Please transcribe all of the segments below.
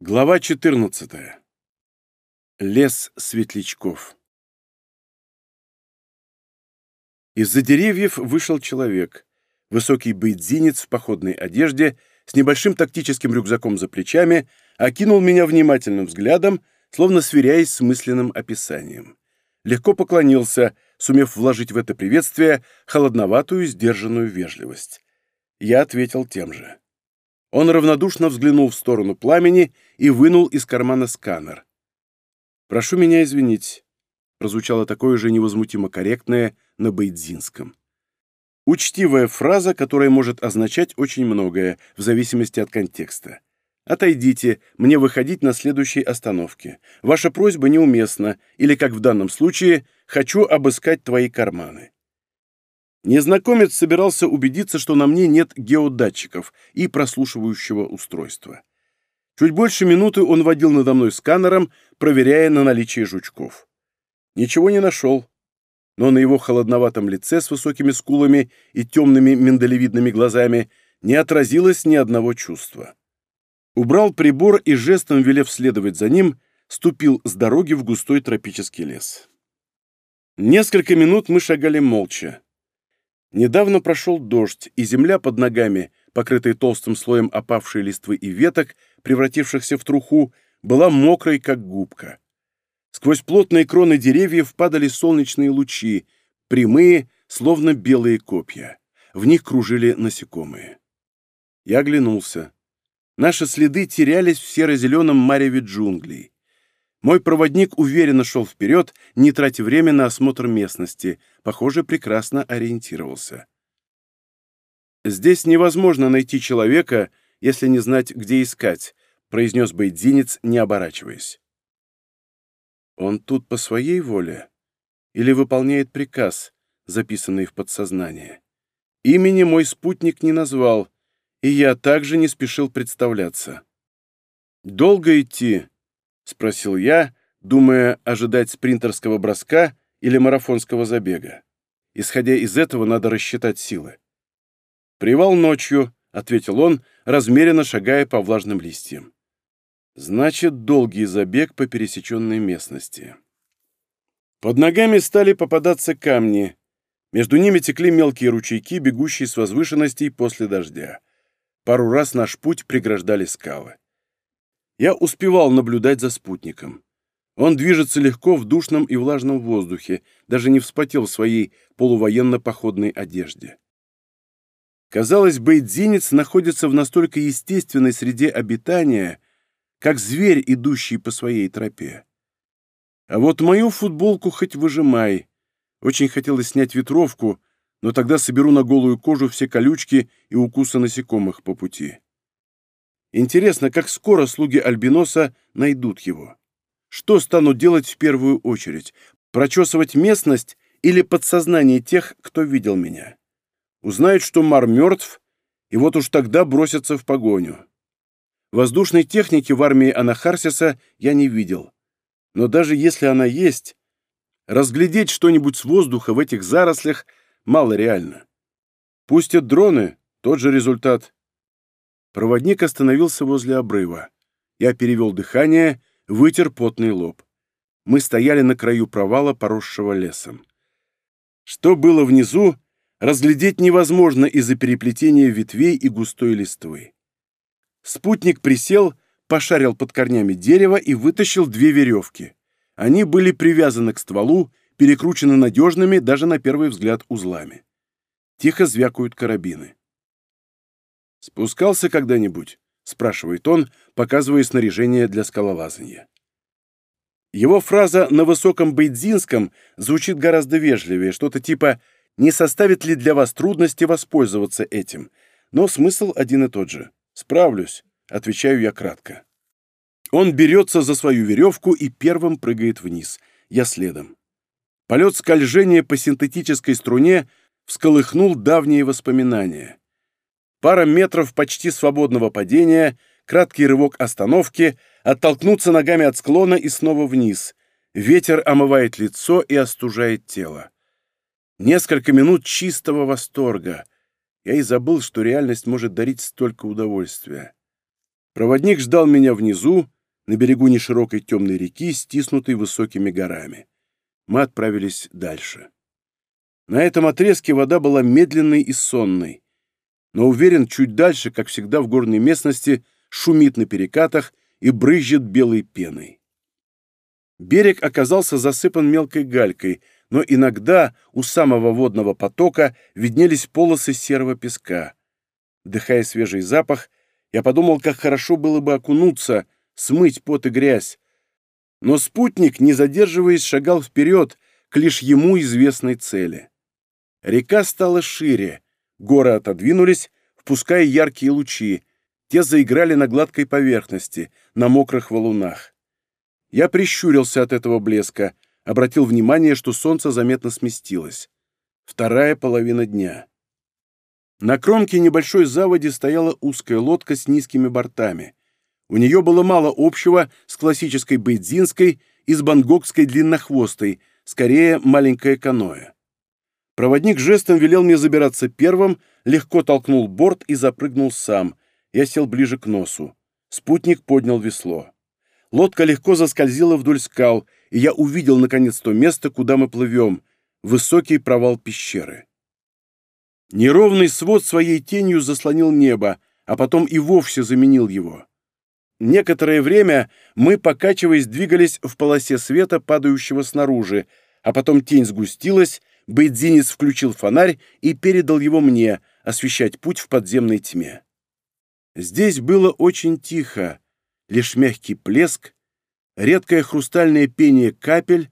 Глава 14. Лес светлячков. Из-за деревьев вышел человек. Высокий бейдзинец в походной одежде, с небольшим тактическим рюкзаком за плечами, окинул меня внимательным взглядом, словно сверяясь с мысленным описанием. Легко поклонился, сумев вложить в это приветствие холодноватую, сдержанную вежливость. Я ответил тем же. Он равнодушно взглянул в сторону пламени и вынул из кармана сканер. «Прошу меня извинить», — прозвучало такое же невозмутимо корректное на бейдзинском. Учтивая фраза, которая может означать очень многое, в зависимости от контекста. «Отойдите, мне выходить на следующей остановке. Ваша просьба неуместна, или, как в данном случае, хочу обыскать твои карманы». Незнакомец собирался убедиться, что на мне нет геодатчиков и прослушивающего устройства. Чуть больше минуты он водил надо мной сканером, проверяя на наличие жучков. Ничего не нашел, но на его холодноватом лице с высокими скулами и темными миндалевидными глазами не отразилось ни одного чувства. Убрал прибор и, жестом велев следовать за ним, ступил с дороги в густой тропический лес. Несколько минут мы шагали молча. Недавно прошел дождь, и земля под ногами, покрытая толстым слоем опавшей листвы и веток, превратившихся в труху, была мокрой, как губка. Сквозь плотные кроны деревьев падали солнечные лучи, прямые, словно белые копья. В них кружили насекомые. Я оглянулся. Наши следы терялись в серо-зеленом мареве джунглей. Мой проводник уверенно шел вперед, не тратя время на осмотр местности. Похоже, прекрасно ориентировался. «Здесь невозможно найти человека, если не знать, где искать», — произнес бейдзинец, не оборачиваясь. «Он тут по своей воле или выполняет приказ, записанный в подсознание? Имени мой спутник не назвал, и я также не спешил представляться. Долго идти?» — спросил я, думая ожидать спринтерского броска или марафонского забега. Исходя из этого, надо рассчитать силы. «Привал ночью», — ответил он, размеренно шагая по влажным листьям. «Значит, долгий забег по пересеченной местности». Под ногами стали попадаться камни. Между ними текли мелкие ручейки, бегущие с возвышенностей после дождя. Пару раз наш путь преграждали скалы. Я успевал наблюдать за спутником. Он движется легко в душном и влажном воздухе, даже не вспотел в своей полувоенно-походной одежде. Казалось бы, дзинец находится в настолько естественной среде обитания, как зверь, идущий по своей тропе. А вот мою футболку хоть выжимай. Очень хотелось снять ветровку, но тогда соберу на голую кожу все колючки и укусы насекомых по пути. Интересно, как скоро слуги Альбиноса найдут его? Что станут делать в первую очередь? Прочесывать местность или подсознание тех, кто видел меня? Узнают, что Мар мертв, и вот уж тогда бросятся в погоню. Воздушной техники в армии Анахарсиса я не видел. Но даже если она есть, разглядеть что-нибудь с воздуха в этих зарослях мало реально. Пустят дроны, тот же результат. Проводник остановился возле обрыва. Я перевел дыхание, вытер потный лоб. Мы стояли на краю провала, поросшего лесом. Что было внизу, разглядеть невозможно из-за переплетения ветвей и густой листвы. Спутник присел, пошарил под корнями дерева и вытащил две веревки. Они были привязаны к стволу, перекручены надежными, даже на первый взгляд, узлами. Тихо звякают карабины. «Спускался когда-нибудь?» — спрашивает он, показывая снаряжение для скалолазания. Его фраза на высоком бейдзинском звучит гораздо вежливее, что-то типа «Не составит ли для вас трудности воспользоваться этим?» Но смысл один и тот же. «Справлюсь», — отвечаю я кратко. Он берется за свою веревку и первым прыгает вниз. Я следом. Полет скольжения по синтетической струне всколыхнул давние воспоминания. Пара метров почти свободного падения, краткий рывок остановки, оттолкнуться ногами от склона и снова вниз. Ветер омывает лицо и остужает тело. Несколько минут чистого восторга. Я и забыл, что реальность может дарить столько удовольствия. Проводник ждал меня внизу, на берегу неширокой темной реки, стиснутой высокими горами. Мы отправились дальше. На этом отрезке вода была медленной и сонной но уверен, чуть дальше, как всегда в горной местности, шумит на перекатах и брызжет белой пеной. Берег оказался засыпан мелкой галькой, но иногда у самого водного потока виднелись полосы серого песка. Дыхая свежий запах, я подумал, как хорошо было бы окунуться, смыть пот и грязь. Но спутник, не задерживаясь, шагал вперед к лишь ему известной цели. Река стала шире, Горы отодвинулись, впуская яркие лучи. Те заиграли на гладкой поверхности, на мокрых валунах. Я прищурился от этого блеска, обратил внимание, что солнце заметно сместилось. Вторая половина дня. На кромке небольшой заводи стояла узкая лодка с низкими бортами. У нее было мало общего с классической бейдзинской и с бангкокской длиннохвостой, скорее маленькое каноэ. Проводник жестом велел мне забираться первым, легко толкнул борт и запрыгнул сам. Я сел ближе к носу. Спутник поднял весло. Лодка легко заскользила вдоль скал, и я увидел наконец то место, куда мы плывем — высокий провал пещеры. Неровный свод своей тенью заслонил небо, а потом и вовсе заменил его. Некоторое время мы, покачиваясь, двигались в полосе света, падающего снаружи, а потом тень сгустилась — Бейдзинец включил фонарь и передал его мне, освещать путь в подземной тьме. Здесь было очень тихо, лишь мягкий плеск, редкое хрустальное пение капель,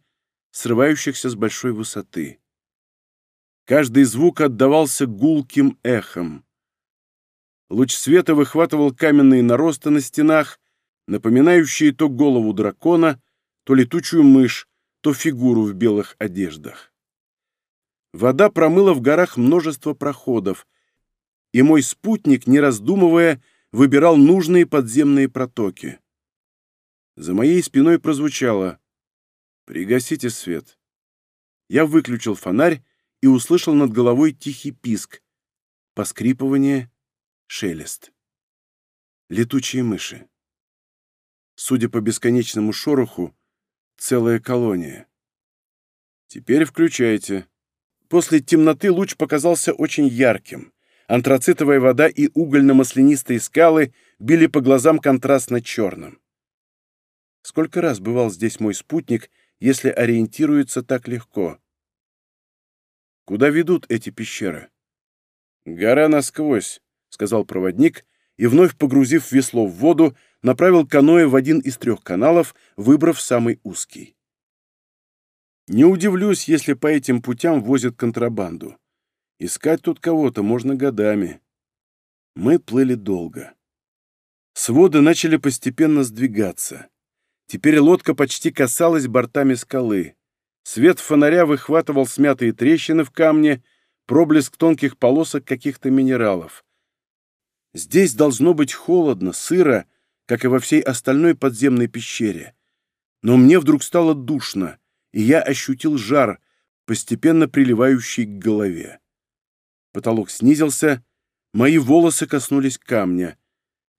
срывающихся с большой высоты. Каждый звук отдавался гулким эхом. Луч света выхватывал каменные наросты на стенах, напоминающие то голову дракона, то летучую мышь, то фигуру в белых одеждах. Вода промыла в горах множество проходов, и мой спутник, не раздумывая, выбирал нужные подземные протоки. За моей спиной прозвучало «Пригасите свет». Я выключил фонарь и услышал над головой тихий писк, поскрипывание, шелест. Летучие мыши. Судя по бесконечному шороху, целая колония. «Теперь включайте», После темноты луч показался очень ярким. Антрацитовая вода и угольно-маслянистые скалы били по глазам контрастно черным. Сколько раз бывал здесь мой спутник, если ориентируется так легко? Куда ведут эти пещеры? «Гора насквозь», — сказал проводник, и, вновь погрузив весло в воду, направил каноэ в один из трех каналов, выбрав самый узкий. Не удивлюсь, если по этим путям возят контрабанду. Искать тут кого-то можно годами. Мы плыли долго. Своды начали постепенно сдвигаться. Теперь лодка почти касалась бортами скалы. Свет фонаря выхватывал смятые трещины в камне, проблеск тонких полосок каких-то минералов. Здесь должно быть холодно, сыро, как и во всей остальной подземной пещере. Но мне вдруг стало душно — и я ощутил жар, постепенно приливающий к голове. Потолок снизился, мои волосы коснулись камня.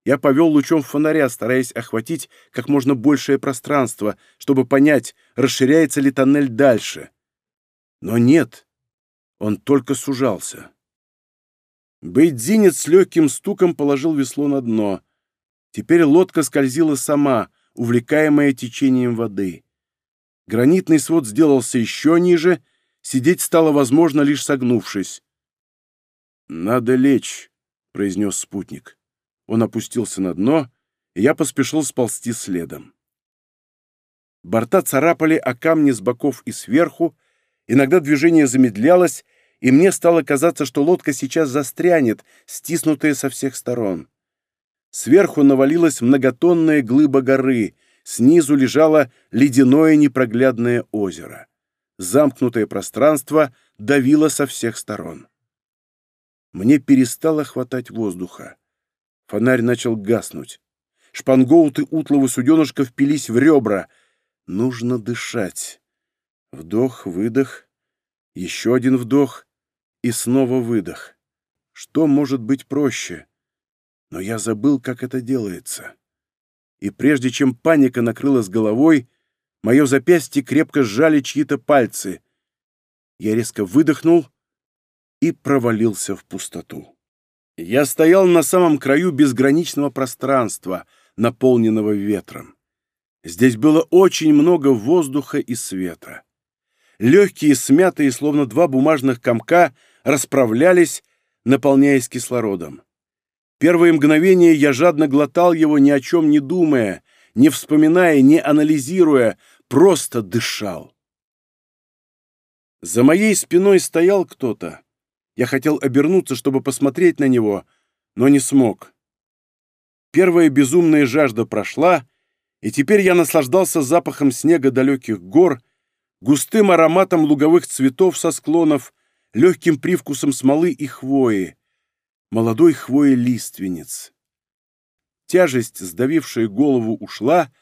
Я повел лучом фонаря, стараясь охватить как можно большее пространство, чтобы понять, расширяется ли тоннель дальше. Но нет, он только сужался. Бейдзинец с легким стуком положил весло на дно. Теперь лодка скользила сама, увлекаемая течением воды. Гранитный свод сделался еще ниже, сидеть стало возможно, лишь согнувшись. «Надо лечь», — произнес спутник. Он опустился на дно, и я поспешил сползти следом. Борта царапали о камни с боков и сверху, иногда движение замедлялось, и мне стало казаться, что лодка сейчас застрянет, стиснутая со всех сторон. Сверху навалилась многотонная глыба горы — снизу лежало ледяное непроглядное озеро. Замкнутое пространство давило со всех сторон. Мне перестало хватать воздуха. Фонарь начал гаснуть. Шпангоуты утлого суденышка впились в ребра. Нужно дышать. Вдох, выдох, еще один вдох и снова выдох. Что может быть проще? Но я забыл, как это делается и прежде чем паника накрыла с головой, мое запястье крепко сжали чьи-то пальцы. Я резко выдохнул и провалился в пустоту. Я стоял на самом краю безграничного пространства, наполненного ветром. Здесь было очень много воздуха и света. Легкие, смятые, словно два бумажных комка, расправлялись, наполняясь кислородом. Первое мгновение я жадно глотал его, ни о чем не думая, не вспоминая, не анализируя, просто дышал. За моей спиной стоял кто-то. Я хотел обернуться, чтобы посмотреть на него, но не смог. Первая безумная жажда прошла, и теперь я наслаждался запахом снега далеких гор, густым ароматом луговых цветов со склонов, легким привкусом смолы и хвои, молодой хвои лиственниц. Тяжесть, сдавившая голову, ушла,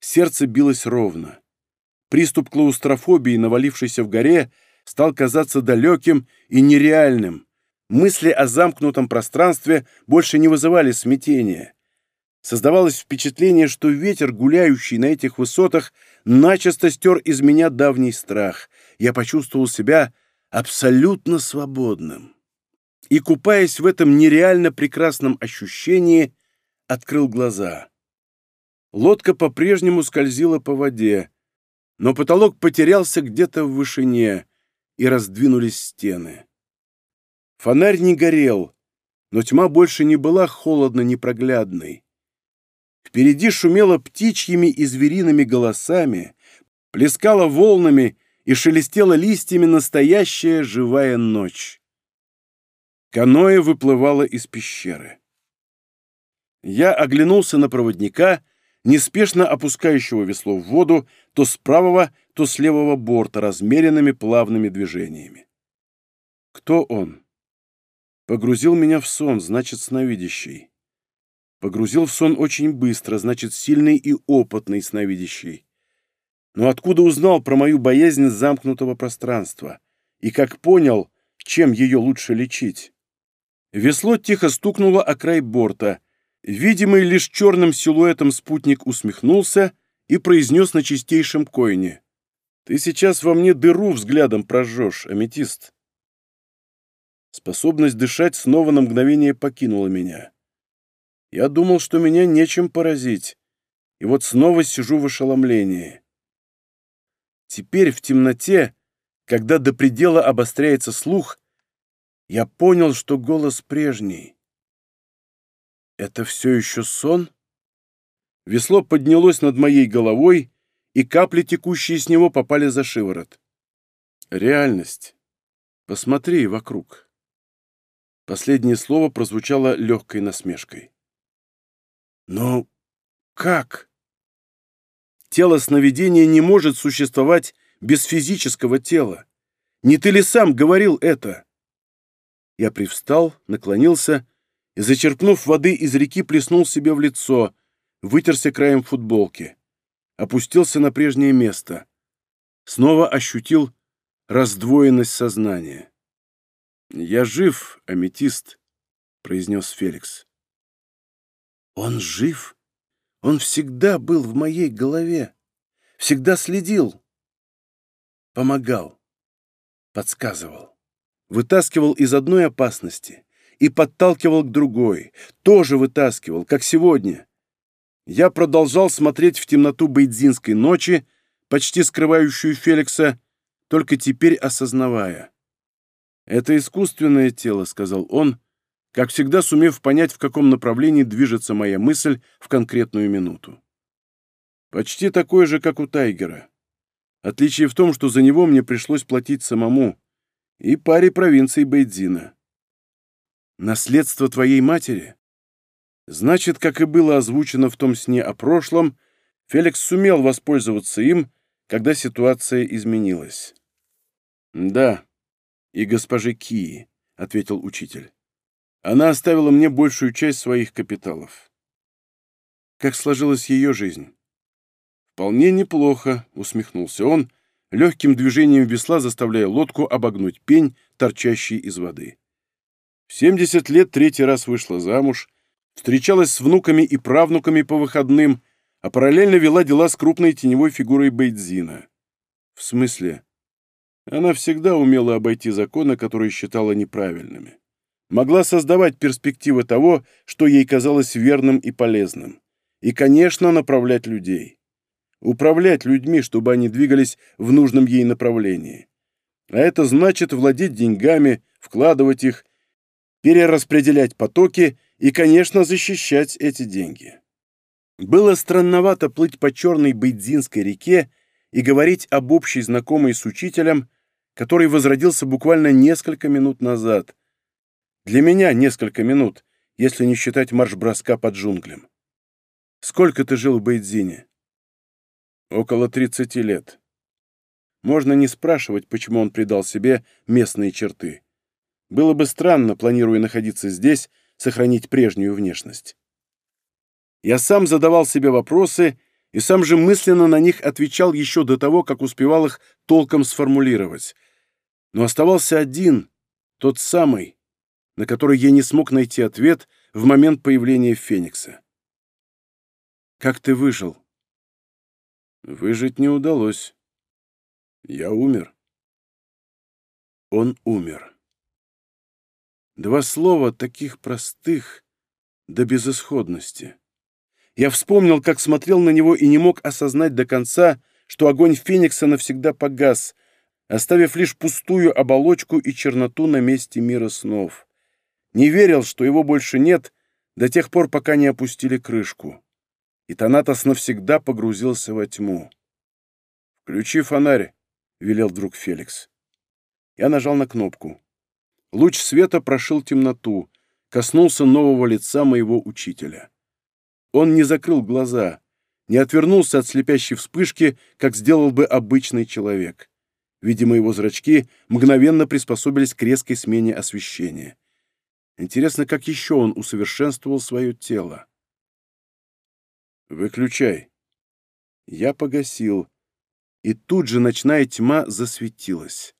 сердце билось ровно. Приступ клаустрофобии, навалившийся в горе, стал казаться далеким и нереальным. Мысли о замкнутом пространстве больше не вызывали смятения. Создавалось впечатление, что ветер, гуляющий на этих высотах, начисто стер из меня давний страх. Я почувствовал себя абсолютно свободным и, купаясь в этом нереально прекрасном ощущении, открыл глаза. Лодка по-прежнему скользила по воде, но потолок потерялся где-то в вышине, и раздвинулись стены. Фонарь не горел, но тьма больше не была холодно-непроглядной. Впереди шумело птичьими и звериными голосами, плескала волнами и шелестела листьями настоящая живая ночь. Каноэ выплывало из пещеры. Я оглянулся на проводника, неспешно опускающего весло в воду то с правого, то с левого борта размеренными плавными движениями. Кто он? Погрузил меня в сон, значит, сновидящий. Погрузил в сон очень быстро, значит, сильный и опытный сновидящий. Но откуда узнал про мою боязнь замкнутого пространства? И как понял, чем ее лучше лечить? Весло тихо стукнуло о край борта. Видимый лишь черным силуэтом спутник усмехнулся и произнес на чистейшем коине: «Ты сейчас во мне дыру взглядом прожжешь, аметист». Способность дышать снова на мгновение покинула меня. Я думал, что меня нечем поразить, и вот снова сижу в ошеломлении. Теперь в темноте, когда до предела обостряется слух, я понял, что голос прежний. Это все еще сон? Весло поднялось над моей головой, и капли, текущие с него, попали за шиворот. Реальность. Посмотри вокруг. Последнее слово прозвучало легкой насмешкой. Но как? Тело сновидения не может существовать без физического тела. Не ты ли сам говорил это? Я привстал, наклонился и, зачерпнув воды из реки, плеснул себе в лицо, вытерся краем футболки. Опустился на прежнее место. Снова ощутил раздвоенность сознания. «Я жив, аметист», — произнес Феликс. «Он жив? Он всегда был в моей голове, всегда следил, помогал, подсказывал» вытаскивал из одной опасности и подталкивал к другой, тоже вытаскивал, как сегодня. Я продолжал смотреть в темноту бейдзинской ночи, почти скрывающую Феликса, только теперь осознавая. «Это искусственное тело», — сказал он, как всегда сумев понять, в каком направлении движется моя мысль в конкретную минуту. «Почти такое же, как у Тайгера. Отличие в том, что за него мне пришлось платить самому и паре провинций Бейдзина. Наследство твоей матери? Значит, как и было озвучено в том сне о прошлом, Феликс сумел воспользоваться им, когда ситуация изменилась. «Да, и госпожи Кии», — ответил учитель. «Она оставила мне большую часть своих капиталов». «Как сложилась ее жизнь?» «Вполне неплохо», — усмехнулся он, легким движением весла заставляя лодку обогнуть пень, торчащий из воды. В 70 лет третий раз вышла замуж, встречалась с внуками и правнуками по выходным, а параллельно вела дела с крупной теневой фигурой Бейдзина. В смысле? Она всегда умела обойти законы, которые считала неправильными. Могла создавать перспективы того, что ей казалось верным и полезным. И, конечно, направлять людей управлять людьми, чтобы они двигались в нужном ей направлении. А это значит владеть деньгами, вкладывать их, перераспределять потоки и, конечно, защищать эти деньги. Было странновато плыть по черной Бейдзинской реке и говорить об общей знакомой с учителем, который возродился буквально несколько минут назад. Для меня несколько минут, если не считать марш-броска под джунглям. Сколько ты жил в Бейдзине? около 30 лет. Можно не спрашивать, почему он придал себе местные черты. Было бы странно, планируя находиться здесь, сохранить прежнюю внешность. Я сам задавал себе вопросы и сам же мысленно на них отвечал еще до того, как успевал их толком сформулировать. Но оставался один, тот самый, на который я не смог найти ответ в момент появления Феникса. «Как ты выжил?» Выжить не удалось. Я умер. Он умер. Два слова таких простых до безысходности. Я вспомнил, как смотрел на него и не мог осознать до конца, что огонь Феникса навсегда погас, оставив лишь пустую оболочку и черноту на месте мира снов. Не верил, что его больше нет, до тех пор, пока не опустили крышку и Танатос навсегда погрузился во тьму. «Включи фонарь», — велел вдруг Феликс. Я нажал на кнопку. Луч света прошил темноту, коснулся нового лица моего учителя. Он не закрыл глаза, не отвернулся от слепящей вспышки, как сделал бы обычный человек. Видимо, его зрачки мгновенно приспособились к резкой смене освещения. Интересно, как еще он усовершенствовал свое тело. «Выключай!» Я погасил, и тут же ночная тьма засветилась.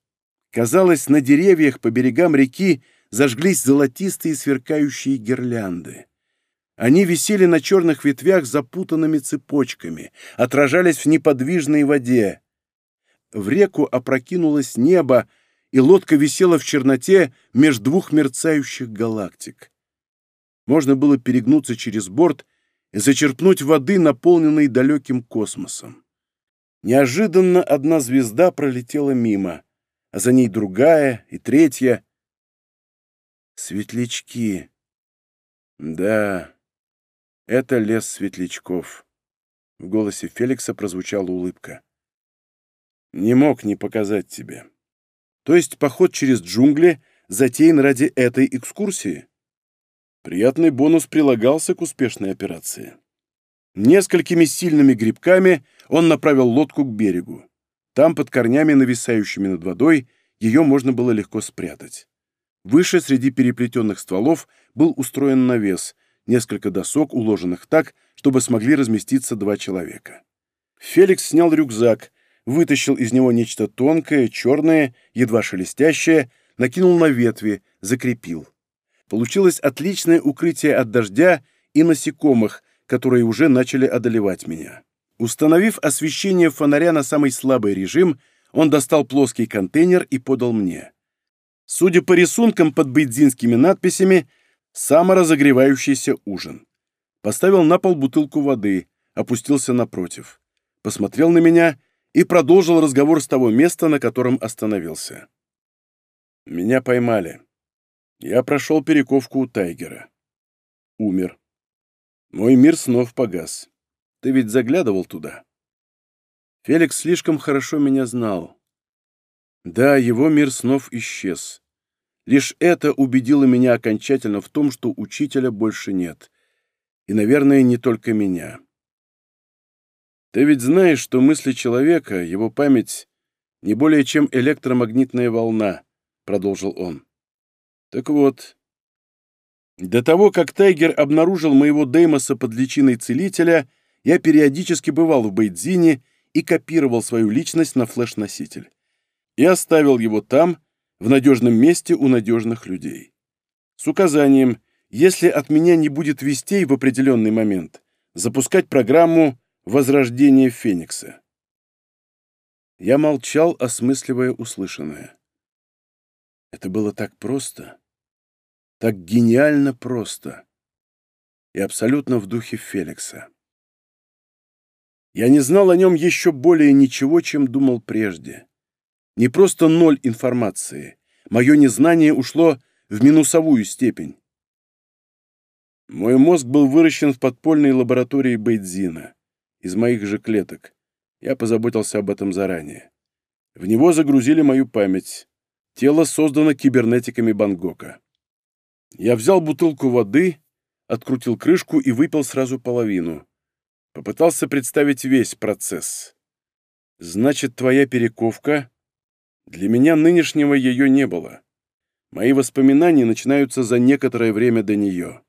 Казалось, на деревьях по берегам реки зажглись золотистые сверкающие гирлянды. Они висели на черных ветвях запутанными цепочками, отражались в неподвижной воде. В реку опрокинулось небо, и лодка висела в черноте между двух мерцающих галактик. Можно было перегнуться через борт — и зачерпнуть воды, наполненной далеким космосом. Неожиданно одна звезда пролетела мимо, а за ней другая и третья. Светлячки. Да, это лес светлячков. В голосе Феликса прозвучала улыбка. Не мог не показать тебе. То есть поход через джунгли затеян ради этой экскурсии? Приятный бонус прилагался к успешной операции. Несколькими сильными грибками он направил лодку к берегу. Там, под корнями, нависающими над водой, ее можно было легко спрятать. Выше, среди переплетенных стволов, был устроен навес, несколько досок, уложенных так, чтобы смогли разместиться два человека. Феликс снял рюкзак, вытащил из него нечто тонкое, черное, едва шелестящее, накинул на ветви, закрепил получилось отличное укрытие от дождя и насекомых, которые уже начали одолевать меня. Установив освещение фонаря на самый слабый режим, он достал плоский контейнер и подал мне. Судя по рисункам под бейдзинскими надписями, саморазогревающийся ужин. Поставил на пол бутылку воды, опустился напротив. Посмотрел на меня и продолжил разговор с того места, на котором остановился. Меня поймали. Я прошел перековку у Тайгера. Умер. Мой мир снов погас. Ты ведь заглядывал туда? Феликс слишком хорошо меня знал. Да, его мир снов исчез. Лишь это убедило меня окончательно в том, что учителя больше нет. И, наверное, не только меня. Ты ведь знаешь, что мысли человека, его память, не более чем электромагнитная волна, — продолжил он. Так вот, до того, как Тайгер обнаружил моего Деймоса под личиной целителя, я периодически бывал в Бейдзине и копировал свою личность на флеш-носитель. И оставил его там, в надежном месте у надежных людей. С указанием, если от меня не будет вестей в определенный момент, запускать программу «Возрождение Феникса». Я молчал, осмысливая услышанное. Это было так просто, так гениально просто и абсолютно в духе Феликса. Я не знал о нем еще более ничего, чем думал прежде. Не просто ноль информации. Мое незнание ушло в минусовую степень. Мой мозг был выращен в подпольной лаборатории Бейдзина, из моих же клеток. Я позаботился об этом заранее. В него загрузили мою память, Тело создано кибернетиками Бангока. Я взял бутылку воды, открутил крышку и выпил сразу половину. Попытался представить весь процесс. Значит, твоя перековка... Для меня нынешнего ее не было. Мои воспоминания начинаются за некоторое время до нее.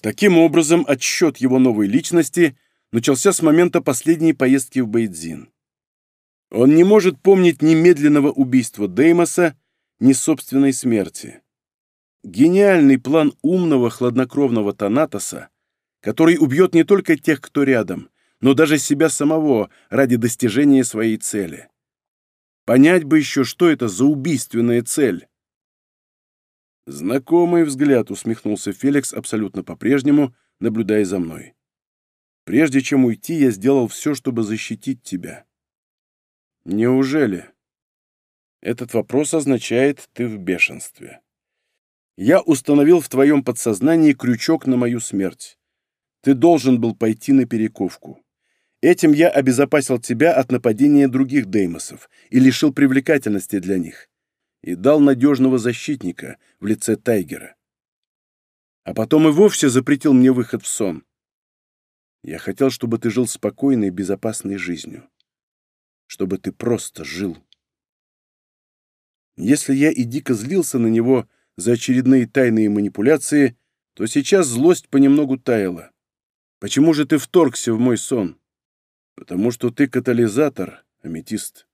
Таким образом, отсчет его новой личности начался с момента последней поездки в Бейдзин. Он не может помнить ни медленного убийства Деймоса, ни собственной смерти. Гениальный план умного, хладнокровного Танатоса, который убьет не только тех, кто рядом, но даже себя самого ради достижения своей цели. Понять бы еще, что это за убийственная цель. Знакомый взгляд усмехнулся Феликс абсолютно по-прежнему, наблюдая за мной. Прежде чем уйти, я сделал все, чтобы защитить тебя. Неужели? Этот вопрос означает «ты в бешенстве». Я установил в твоем подсознании крючок на мою смерть. Ты должен был пойти на перековку. Этим я обезопасил тебя от нападения других деймосов и лишил привлекательности для них. И дал надежного защитника в лице Тайгера. А потом и вовсе запретил мне выход в сон. Я хотел, чтобы ты жил спокойной, и безопасной жизнью чтобы ты просто жил. Если я и дико злился на него за очередные тайные манипуляции, то сейчас злость понемногу таяла. Почему же ты вторгся в мой сон? Потому что ты катализатор, аметист.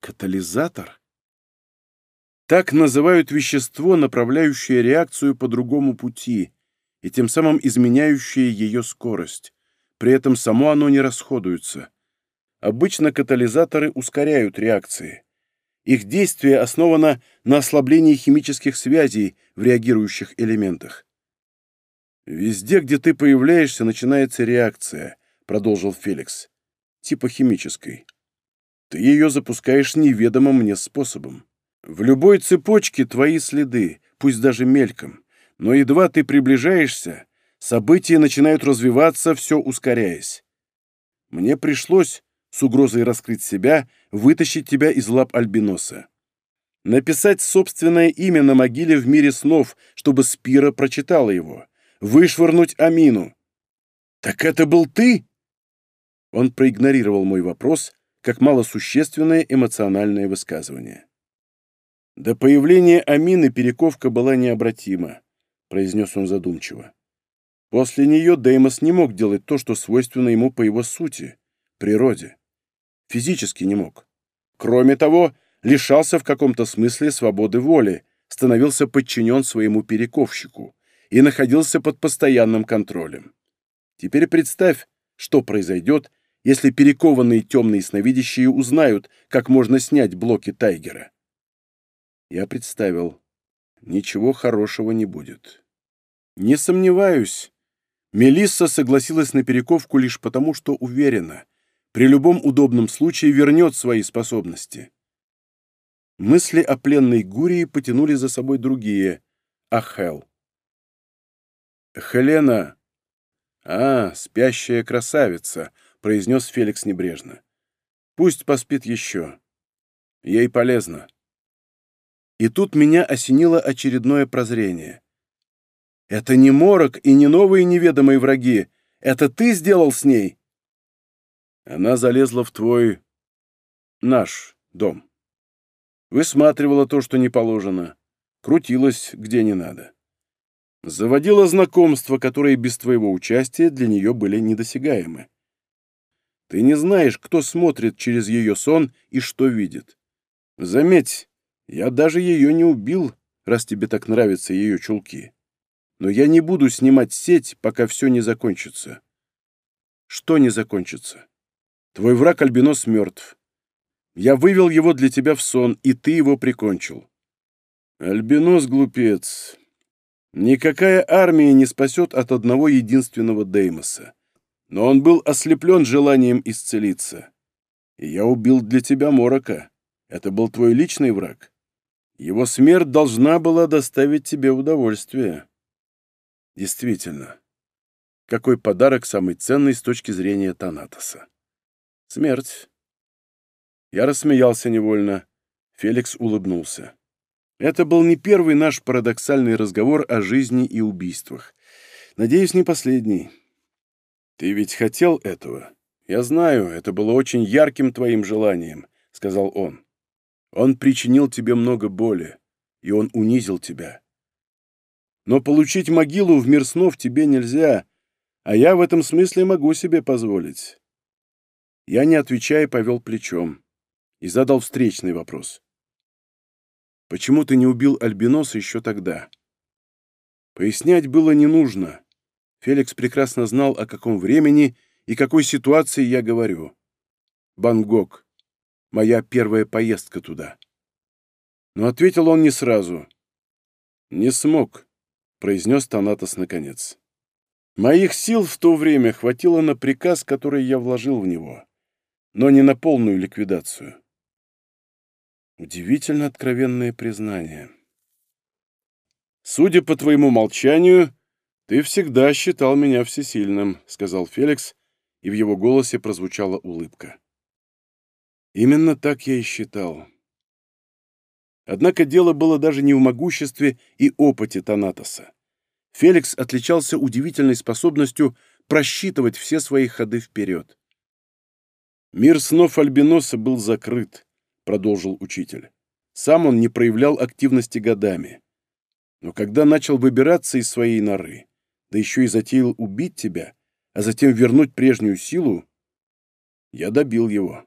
Катализатор? Так называют вещество, направляющее реакцию по другому пути и тем самым изменяющее ее скорость. При этом само оно не расходуется — Обычно катализаторы ускоряют реакции. Их действие основано на ослаблении химических связей в реагирующих элементах. «Везде, где ты появляешься, начинается реакция», — продолжил Феликс. «Типа химической. Ты ее запускаешь неведомым мне способом. В любой цепочке твои следы, пусть даже мельком, но едва ты приближаешься, события начинают развиваться, все ускоряясь. Мне пришлось с угрозой раскрыть себя, вытащить тебя из лап Альбиноса. Написать собственное имя на могиле в мире снов, чтобы Спира прочитала его. Вышвырнуть Амину. «Так это был ты?» Он проигнорировал мой вопрос, как малосущественное эмоциональное высказывание. «До появления Амины перековка была необратима», — произнес он задумчиво. «После нее Деймос не мог делать то, что свойственно ему по его сути, природе физически не мог. Кроме того, лишался в каком-то смысле свободы воли, становился подчинен своему перековщику и находился под постоянным контролем. Теперь представь, что произойдет, если перекованные темные сновидящие узнают, как можно снять блоки Тайгера. Я представил. Ничего хорошего не будет. Не сомневаюсь. Мелисса согласилась на перековку лишь потому, что уверена при любом удобном случае вернет свои способности. Мысли о пленной Гурии потянули за собой другие, Ахел, Хел. «Хелена!» «А, спящая красавица!» — произнес Феликс небрежно. «Пусть поспит еще. Ей полезно». И тут меня осенило очередное прозрение. «Это не морок и не новые неведомые враги. Это ты сделал с ней?» Она залезла в твой... наш дом. Высматривала то, что не положено. Крутилась, где не надо. Заводила знакомства, которые без твоего участия для нее были недосягаемы. Ты не знаешь, кто смотрит через ее сон и что видит. Заметь, я даже ее не убил, раз тебе так нравятся ее чулки. Но я не буду снимать сеть, пока все не закончится. Что не закончится? Твой враг Альбинос мертв. Я вывел его для тебя в сон, и ты его прикончил». «Альбинос, глупец, никакая армия не спасет от одного единственного Деймоса. Но он был ослеплен желанием исцелиться. И я убил для тебя Морока. Это был твой личный враг. Его смерть должна была доставить тебе удовольствие». «Действительно, какой подарок самый ценный с точки зрения Танатоса?» Смерть. Я рассмеялся невольно. Феликс улыбнулся. Это был не первый наш парадоксальный разговор о жизни и убийствах. Надеюсь, не последний. Ты ведь хотел этого? Я знаю, это было очень ярким твоим желанием, сказал он. Он причинил тебе много боли, и он унизил тебя. Но получить могилу в мир снов тебе нельзя, а я в этом смысле могу себе позволить. Я, не отвечая, повел плечом и задал встречный вопрос. «Почему ты не убил Альбиноса еще тогда?» Пояснять было не нужно. Феликс прекрасно знал, о каком времени и какой ситуации я говорю. Бангок, Моя первая поездка туда». Но ответил он не сразу. «Не смог», — произнес Танатос наконец. «Моих сил в то время хватило на приказ, который я вложил в него но не на полную ликвидацию. Удивительно откровенное признание. «Судя по твоему молчанию, ты всегда считал меня всесильным», — сказал Феликс, и в его голосе прозвучала улыбка. «Именно так я и считал». Однако дело было даже не в могуществе и опыте Танатоса. Феликс отличался удивительной способностью просчитывать все свои ходы вперед. Мир снов Альбиноса был закрыт, продолжил учитель. Сам он не проявлял активности годами. Но когда начал выбираться из своей норы, да еще и затеял убить тебя, а затем вернуть прежнюю силу, я добил его.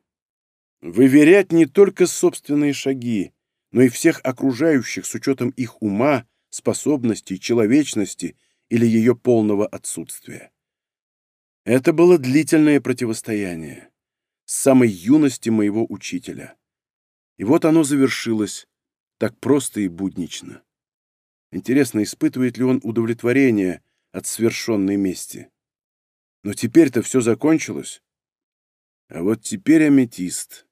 Выверять не только собственные шаги, но и всех окружающих с учетом их ума, способностей, человечности или ее полного отсутствия. Это было длительное противостояние с самой юности моего учителя. И вот оно завершилось, так просто и буднично. Интересно, испытывает ли он удовлетворение от свершенной мести? Но теперь-то все закончилось. А вот теперь аметист.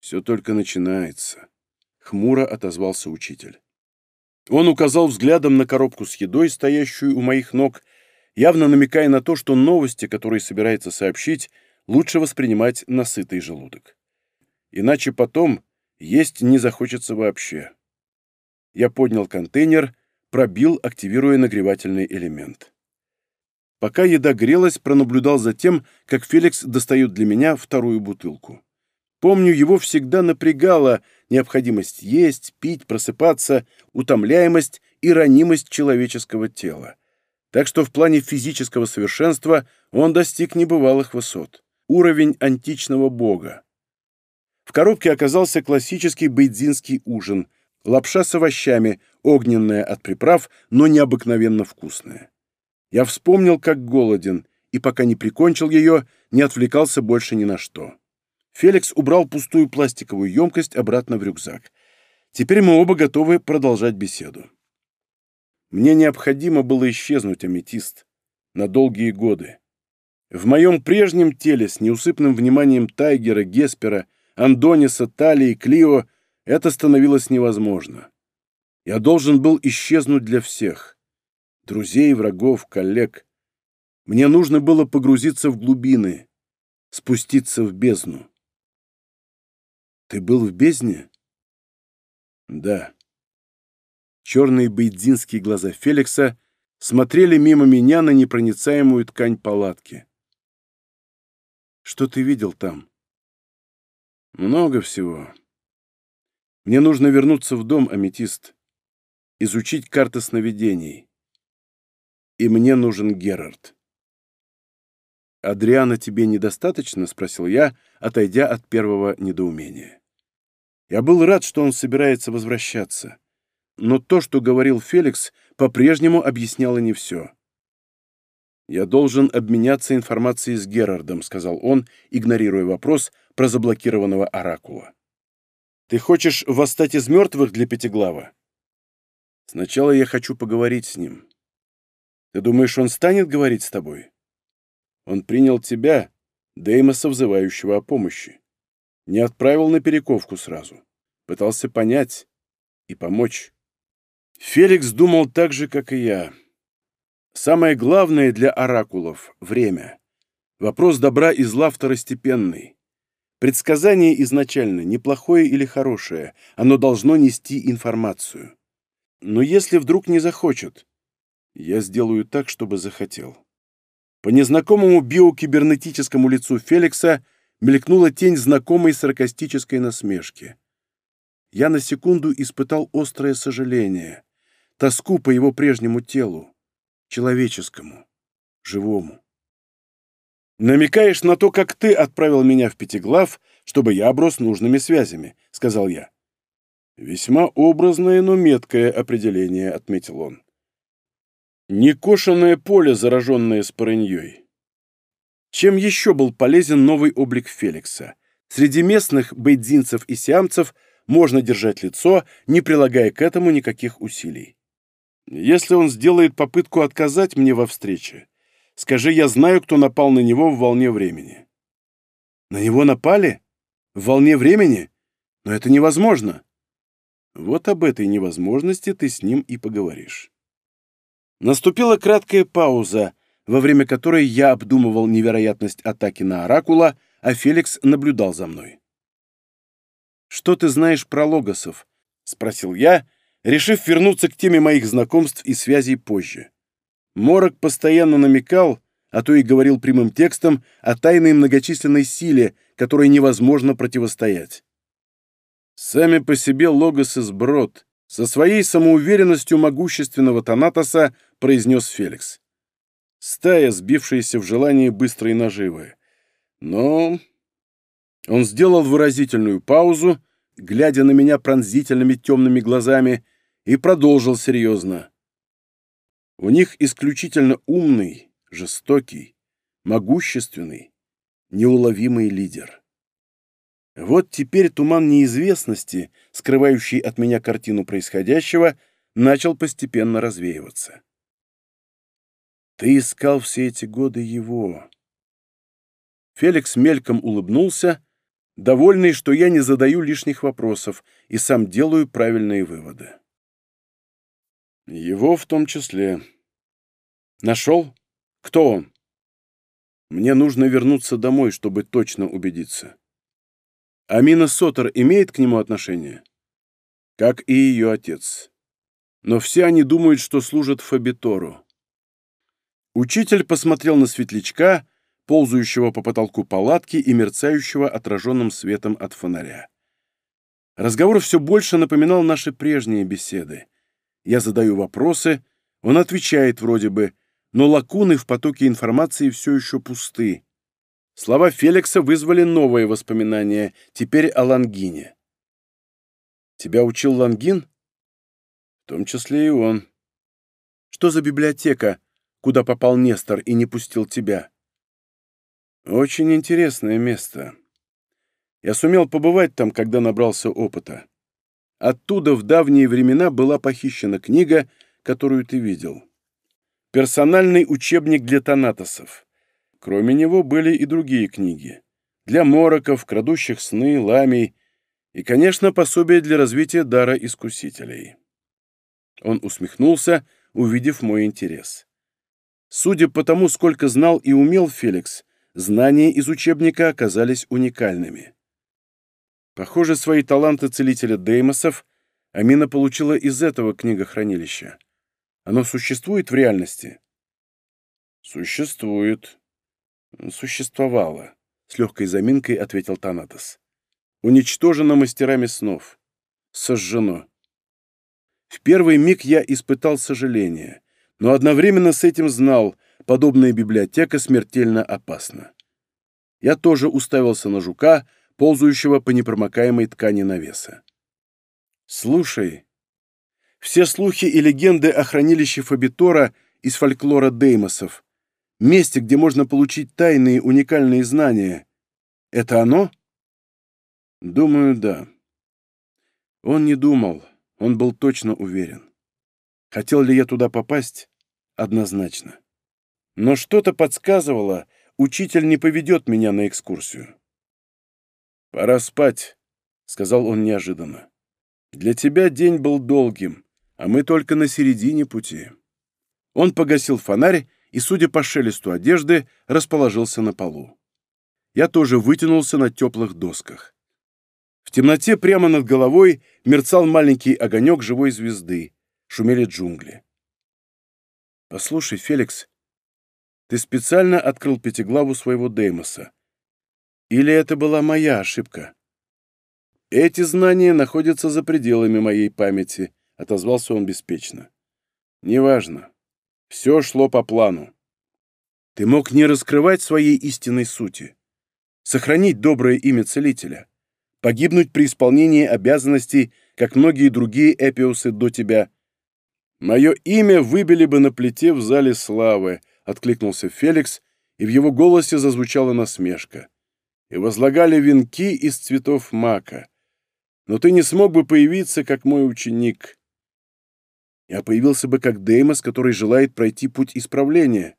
Все только начинается. Хмуро отозвался учитель. Он указал взглядом на коробку с едой, стоящую у моих ног, явно намекая на то, что новости, которые собирается сообщить, лучше воспринимать насытый желудок. Иначе потом есть не захочется вообще. Я поднял контейнер, пробил, активируя нагревательный элемент. Пока еда грелась, пронаблюдал за тем, как Феликс достает для меня вторую бутылку. Помню, его всегда напрягала необходимость есть, пить, просыпаться, утомляемость и ранимость человеческого тела. Так что в плане физического совершенства он достиг небывалых высот уровень античного бога. В коробке оказался классический бейдзинский ужин, лапша с овощами, огненная от приправ, но необыкновенно вкусная. Я вспомнил, как голоден, и пока не прикончил ее, не отвлекался больше ни на что. Феликс убрал пустую пластиковую емкость обратно в рюкзак. Теперь мы оба готовы продолжать беседу. Мне необходимо было исчезнуть, аметист, на долгие годы. В моем прежнем теле с неусыпным вниманием Тайгера, Геспера, Андониса, Талии, Клио это становилось невозможно. Я должен был исчезнуть для всех. Друзей, врагов, коллег. Мне нужно было погрузиться в глубины, спуститься в бездну. Ты был в бездне? Да. Черные бейдзинские глаза Феликса смотрели мимо меня на непроницаемую ткань палатки. Что ты видел там? Много всего. Мне нужно вернуться в дом, аметист, изучить карты сновидений. И мне нужен Герард. «Адриана тебе недостаточно?» — спросил я, отойдя от первого недоумения. Я был рад, что он собирается возвращаться. но то, что говорил Феликс, по-прежнему объясняло не все. «Я должен обменяться информацией с Герардом», — сказал он, игнорируя вопрос про заблокированного оракула. «Ты хочешь восстать из мертвых для Пятиглава?» «Сначала я хочу поговорить с ним». «Ты думаешь, он станет говорить с тобой?» «Он принял тебя, Деймоса, взывающего о помощи. Не отправил на перековку сразу. Пытался понять и помочь». Феликс думал так же, как и я. Самое главное для оракулов — время. Вопрос добра и зла второстепенный. Предсказание изначально неплохое или хорошее, оно должно нести информацию. Но если вдруг не захочет, я сделаю так, чтобы захотел. По незнакомому биокибернетическому лицу Феликса мелькнула тень знакомой саркастической насмешки. Я на секунду испытал острое сожаление, тоску по его прежнему телу человеческому, живому. «Намекаешь на то, как ты отправил меня в Пятиглав, чтобы я оброс нужными связями», — сказал я. «Весьма образное, но меткое определение», — отметил он. «Некошенное поле, зараженное спорыньей». Чем еще был полезен новый облик Феликса? Среди местных бейдзинцев и сиамцев можно держать лицо, не прилагая к этому никаких усилий. Если он сделает попытку отказать мне во встрече, скажи, я знаю, кто напал на него в волне времени». «На него напали? В волне времени? Но это невозможно». Вот об этой невозможности ты с ним и поговоришь. Наступила краткая пауза, во время которой я обдумывал невероятность атаки на Оракула, а Феликс наблюдал за мной. «Что ты знаешь про логосов?» — спросил я, — решив вернуться к теме моих знакомств и связей позже. Морок постоянно намекал, а то и говорил прямым текстом, о тайной многочисленной силе, которой невозможно противостоять. Сами по себе Логос и Сброд со своей самоуверенностью могущественного Танатоса произнес Феликс. Стая, сбившаяся в желании быстрой наживы. Но... Он сделал выразительную паузу, глядя на меня пронзительными темными глазами, и продолжил серьезно. У них исключительно умный, жестокий, могущественный, неуловимый лидер. Вот теперь туман неизвестности, скрывающий от меня картину происходящего, начал постепенно развеиваться. Ты искал все эти годы его. Феликс мельком улыбнулся, довольный, что я не задаю лишних вопросов и сам делаю правильные выводы. Его в том числе. Нашел? Кто он? Мне нужно вернуться домой, чтобы точно убедиться. Амина Сотер имеет к нему отношение? Как и ее отец. Но все они думают, что служат Фабитору. Учитель посмотрел на светлячка, ползающего по потолку палатки и мерцающего отраженным светом от фонаря. Разговор все больше напоминал наши прежние беседы. Я задаю вопросы, он отвечает вроде бы, но лакуны в потоке информации все еще пусты. Слова Феликса вызвали новые воспоминания, теперь о Лангине. «Тебя учил Лангин?» «В том числе и он». «Что за библиотека, куда попал Нестор и не пустил тебя?» «Очень интересное место. Я сумел побывать там, когда набрался опыта. Оттуда в давние времена была похищена книга, которую ты видел. Персональный учебник для тонатосов. Кроме него были и другие книги. Для мороков, крадущих сны, ламий и, конечно, пособие для развития дара искусителей. Он усмехнулся, увидев мой интерес. Судя по тому, сколько знал и умел Феликс, знания из учебника оказались уникальными. Похоже, свои таланты целителя Деймосов Амина получила из этого книгохранилища. Оно существует в реальности? Существует. Существовало, с легкой заминкой ответил Танатос. Уничтожено мастерами снов. Сожжено. В первый миг я испытал сожаление, но одновременно с этим знал, подобная библиотека смертельно опасна. Я тоже уставился на жука, ползающего по непромокаемой ткани навеса. «Слушай, все слухи и легенды о хранилище Фабитора из фольклора Деймосов, месте, где можно получить тайные уникальные знания, это оно?» «Думаю, да». Он не думал, он был точно уверен. Хотел ли я туда попасть? Однозначно. Но что-то подсказывало, учитель не поведет меня на экскурсию. «Пора спать», — сказал он неожиданно. «Для тебя день был долгим, а мы только на середине пути». Он погасил фонарь и, судя по шелесту одежды, расположился на полу. Я тоже вытянулся на теплых досках. В темноте прямо над головой мерцал маленький огонек живой звезды. Шумели джунгли. «Послушай, Феликс, ты специально открыл пятиглаву своего Деймоса», или это была моя ошибка? Эти знания находятся за пределами моей памяти, отозвался он беспечно. Неважно. Все шло по плану. Ты мог не раскрывать своей истинной сути, сохранить доброе имя целителя, погибнуть при исполнении обязанностей, как многие другие эпиусы до тебя. Мое имя выбили бы на плите в зале славы, откликнулся Феликс, и в его голосе зазвучала насмешка. И возлагали венки из цветов мака. Но ты не смог бы появиться, как мой ученик. Я появился бы как Деймос, который желает пройти путь исправления.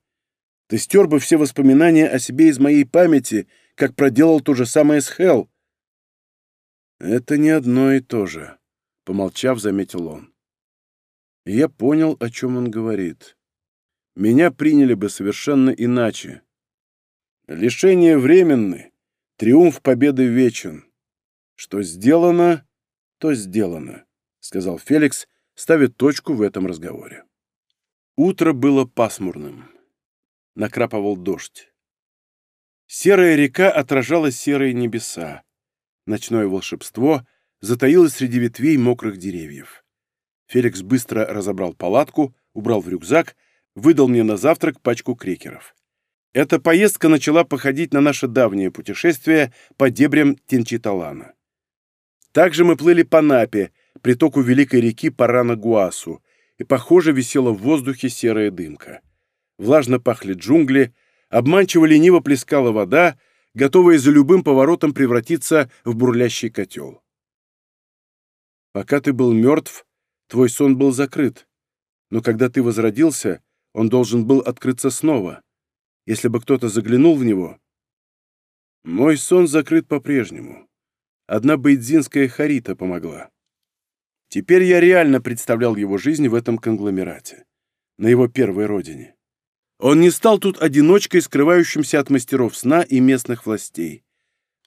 Ты стер бы все воспоминания о себе из моей памяти, как проделал то же самое с Хелл. Это не одно и то же, — помолчав, заметил он. я понял, о чем он говорит. Меня приняли бы совершенно иначе. Лишения временные, Триумф победы вечен. Что сделано, то сделано, сказал Феликс, ставя точку в этом разговоре. Утро было пасмурным. Накрапывал дождь. Серая река отражала серые небеса. Ночное волшебство затаилось среди ветвей мокрых деревьев. Феликс быстро разобрал палатку, убрал в рюкзак, выдал мне на завтрак пачку крекеров. Эта поездка начала походить на наше давнее путешествие по дебрям Тенчиталана. Также мы плыли по Напе, притоку великой реки Парана-Гуасу, и, похоже, висела в воздухе серая дымка. Влажно пахли джунгли, обманчиво лениво плескала вода, готовая за любым поворотом превратиться в бурлящий котел. Пока ты был мертв, твой сон был закрыт, но когда ты возродился, он должен был открыться снова если бы кто-то заглянул в него. Мой сон закрыт по-прежнему. Одна бейдзинская харита помогла. Теперь я реально представлял его жизнь в этом конгломерате, на его первой родине. Он не стал тут одиночкой, скрывающимся от мастеров сна и местных властей.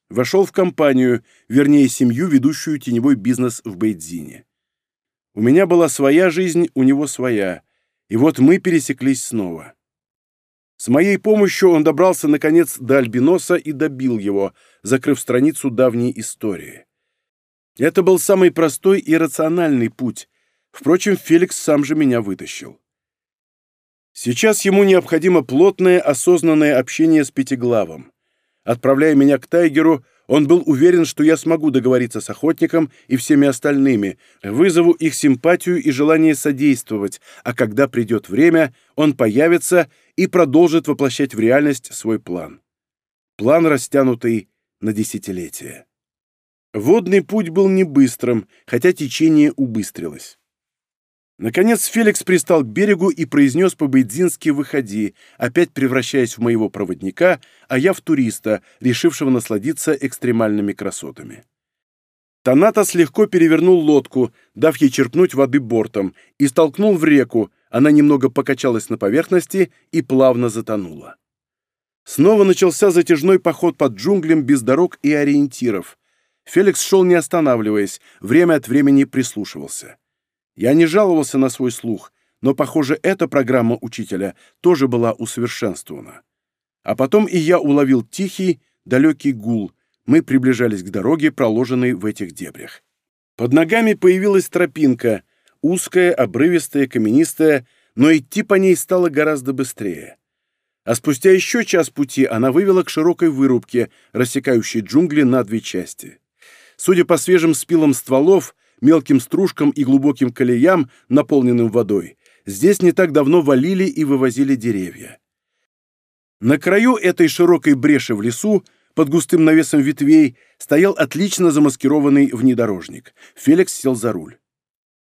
Вошел в компанию, вернее, семью, ведущую теневой бизнес в Бейдзине. У меня была своя жизнь, у него своя, и вот мы пересеклись снова. С моей помощью он добрался, наконец, до Альбиноса и добил его, закрыв страницу давней истории. Это был самый простой и рациональный путь. Впрочем, Феликс сам же меня вытащил. Сейчас ему необходимо плотное, осознанное общение с Пятиглавом. Отправляя меня к Тайгеру, он был уверен, что я смогу договориться с охотником и всеми остальными, вызову их симпатию и желание содействовать, а когда придет время, он появится и продолжит воплощать в реальность свой план. План, растянутый на десятилетия. Водный путь был не быстрым, хотя течение убыстрилось. Наконец Феликс пристал к берегу и произнес по байдзински «выходи», опять превращаясь в моего проводника, а я в туриста, решившего насладиться экстремальными красотами. Танатос легко перевернул лодку, дав ей черпнуть воды бортом, и столкнул в реку, она немного покачалась на поверхности и плавно затонула. Снова начался затяжной поход под джунглем без дорог и ориентиров. Феликс шел не останавливаясь, время от времени прислушивался. Я не жаловался на свой слух, но, похоже, эта программа учителя тоже была усовершенствована. А потом и я уловил тихий, далекий гул. Мы приближались к дороге, проложенной в этих дебрях. Под ногами появилась тропинка — Узкая, обрывистая, каменистая, но идти по ней стало гораздо быстрее. А спустя еще час пути она вывела к широкой вырубке, рассекающей джунгли на две части. Судя по свежим спилам стволов, мелким стружкам и глубоким колеям, наполненным водой, здесь не так давно валили и вывозили деревья. На краю этой широкой бреши в лесу, под густым навесом ветвей, стоял отлично замаскированный внедорожник. Феликс сел за руль.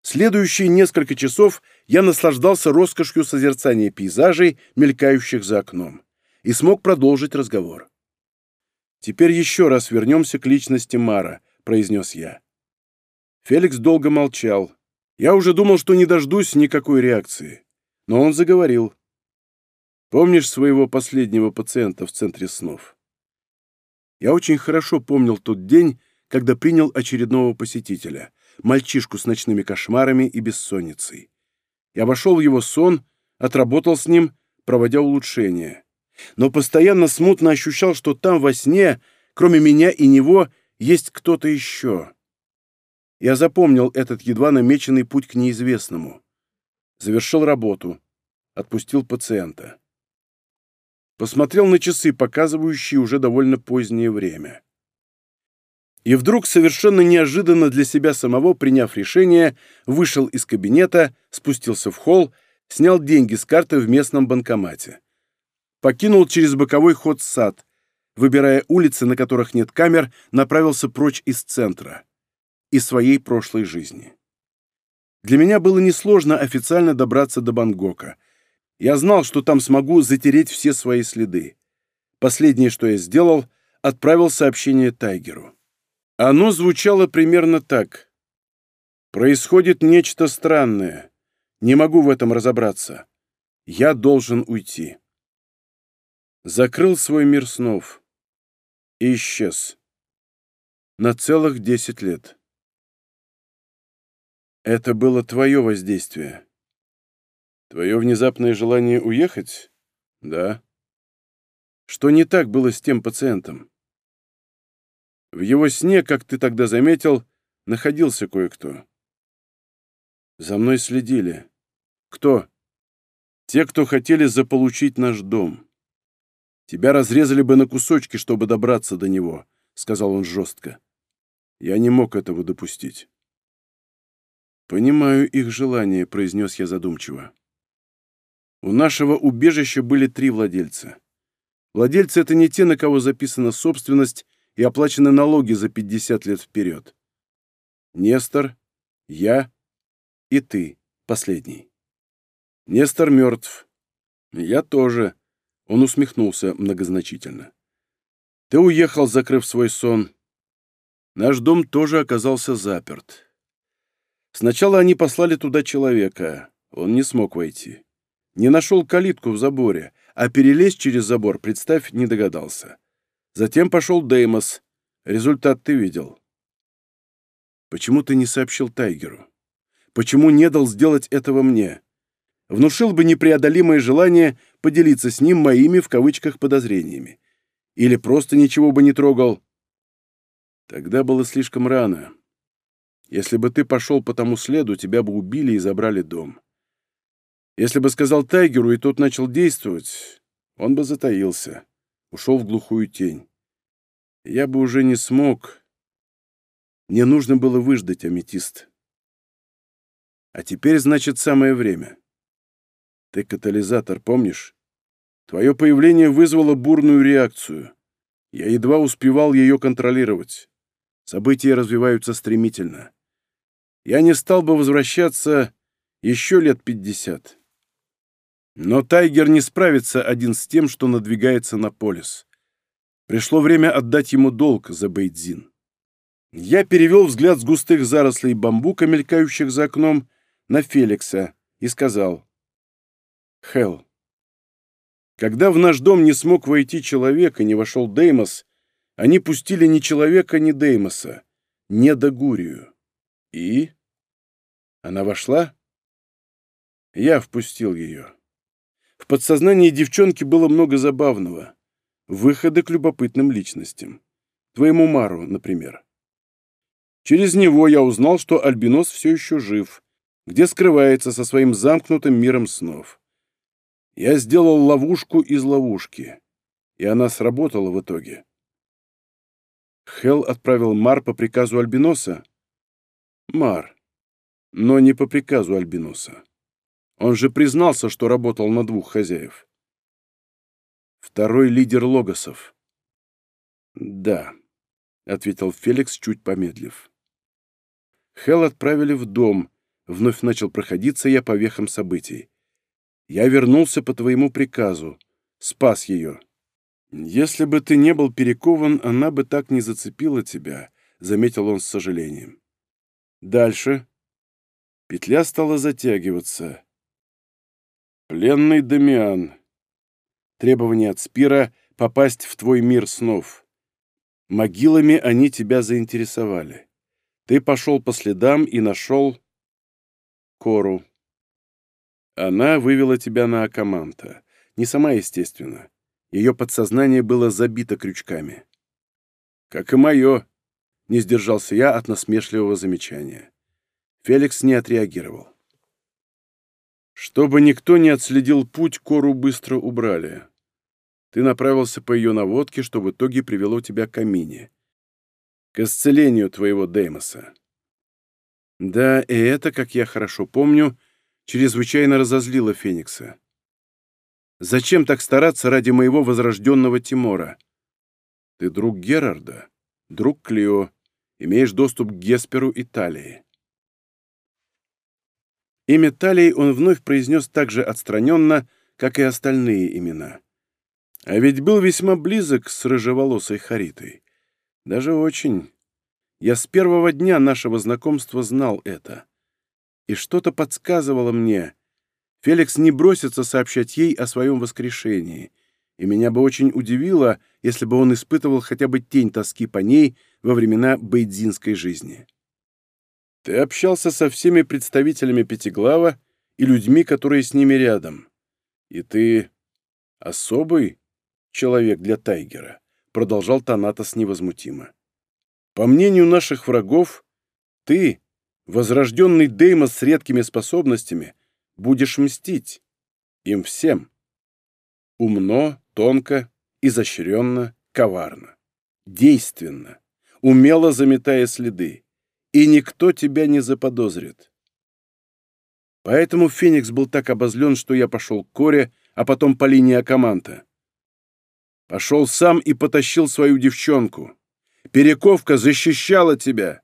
Следующие несколько часов я наслаждался роскошью созерцания пейзажей, мелькающих за окном, и смог продолжить разговор. «Теперь еще раз вернемся к личности Мара», — произнес я. Феликс долго молчал. Я уже думал, что не дождусь никакой реакции. Но он заговорил. «Помнишь своего последнего пациента в центре снов?» Я очень хорошо помнил тот день, когда принял очередного посетителя — мальчишку с ночными кошмарами и бессонницей. Я вошел в его сон, отработал с ним, проводя улучшения. Но постоянно смутно ощущал, что там во сне, кроме меня и него, есть кто-то еще. Я запомнил этот едва намеченный путь к неизвестному. Завершил работу. Отпустил пациента. Посмотрел на часы, показывающие уже довольно позднее время и вдруг, совершенно неожиданно для себя самого, приняв решение, вышел из кабинета, спустился в холл, снял деньги с карты в местном банкомате. Покинул через боковой ход сад, выбирая улицы, на которых нет камер, направился прочь из центра, из своей прошлой жизни. Для меня было несложно официально добраться до Бангкока. Я знал, что там смогу затереть все свои следы. Последнее, что я сделал, отправил сообщение Тайгеру. Оно звучало примерно так. «Происходит нечто странное. Не могу в этом разобраться. Я должен уйти». Закрыл свой мир снов и исчез. На целых десять лет. Это было твое воздействие. Твое внезапное желание уехать? Да. Что не так было с тем пациентом? В его сне, как ты тогда заметил, находился кое-кто. За мной следили. Кто? Те, кто хотели заполучить наш дом. Тебя разрезали бы на кусочки, чтобы добраться до него, сказал он жестко. Я не мог этого допустить. «Понимаю их желание», — произнес я задумчиво. «У нашего убежища были три владельца. Владельцы — это не те, на кого записана собственность и оплачены налоги за 50 лет вперед. Нестор, я и ты, последний. Нестор мертв. Я тоже. Он усмехнулся многозначительно. Ты уехал, закрыв свой сон. Наш дом тоже оказался заперт. Сначала они послали туда человека. Он не смог войти. Не нашел калитку в заборе, а перелезть через забор, представь, не догадался. Затем пошел Деймос. Результат ты видел. Почему ты не сообщил Тайгеру? Почему не дал сделать этого мне? Внушил бы непреодолимое желание поделиться с ним моими, в кавычках, подозрениями. Или просто ничего бы не трогал. Тогда было слишком рано. Если бы ты пошел по тому следу, тебя бы убили и забрали дом. Если бы сказал Тайгеру, и тот начал действовать, он бы затаился. ушел в глухую тень. Я бы уже не смог. Мне нужно было выждать аметист. А теперь, значит, самое время. Ты катализатор, помнишь? Твое появление вызвало бурную реакцию. Я едва успевал ее контролировать. События развиваются стремительно. Я не стал бы возвращаться еще лет пятьдесят. Но Тайгер не справится один с тем, что надвигается на полис. Пришло время отдать ему долг за Бейдзин. Я перевел взгляд с густых зарослей бамбука, мелькающих за окном, на Феликса и сказал. «Хелл, когда в наш дом не смог войти человек и не вошел Деймос, они пустили ни человека, ни Деймоса, не Дагурию. И? Она вошла? Я впустил ее». В подсознании девчонки было много забавного. Выходы к любопытным личностям. Твоему Мару, например. Через него я узнал, что Альбинос все еще жив, где скрывается со своим замкнутым миром снов. Я сделал ловушку из ловушки, и она сработала в итоге. Хелл отправил Мар по приказу Альбиноса? Мар, но не по приказу Альбиноса. Он же признался, что работал на двух хозяев. Второй лидер Логосов. «Да», — ответил Феликс, чуть помедлив. Хел отправили в дом. Вновь начал проходиться я по вехам событий. Я вернулся по твоему приказу. Спас ее. Если бы ты не был перекован, она бы так не зацепила тебя, — заметил он с сожалением. Дальше. Петля стала затягиваться. «Пленный Дамиан. Требование от Спира попасть в твой мир снов. Могилами они тебя заинтересовали. Ты пошел по следам и нашел Кору. Она вывела тебя на Акаманта. Не сама, естественно. Ее подсознание было забито крючками. Как и мое, не сдержался я от насмешливого замечания. Феликс не отреагировал. Чтобы никто не отследил путь, кору быстро убрали. Ты направился по ее наводке, что в итоге привело тебя к Амине. К исцелению твоего Деймоса. Да, и это, как я хорошо помню, чрезвычайно разозлило Феникса. Зачем так стараться ради моего возрожденного Тимора? Ты друг Герарда, друг Клио, имеешь доступ к Гесперу и Талии. Имя Талии он вновь произнес так же отстраненно, как и остальные имена. А ведь был весьма близок с рыжеволосой Харитой. Даже очень. Я с первого дня нашего знакомства знал это. И что-то подсказывало мне. Феликс не бросится сообщать ей о своем воскрешении. И меня бы очень удивило, если бы он испытывал хотя бы тень тоски по ней во времена бейдзинской жизни. Ты общался со всеми представителями Пятиглава и людьми, которые с ними рядом. И ты особый человек для Тайгера, продолжал Танатос невозмутимо. По мнению наших врагов, ты, возрожденный Деймос с редкими способностями, будешь мстить. Им всем. Умно, тонко, изощренно, коварно. Действенно, умело заметая следы и никто тебя не заподозрит. Поэтому Феникс был так обозлен, что я пошел к Коре, а потом по линии Акаманта. Пошел сам и потащил свою девчонку. Перековка защищала тебя.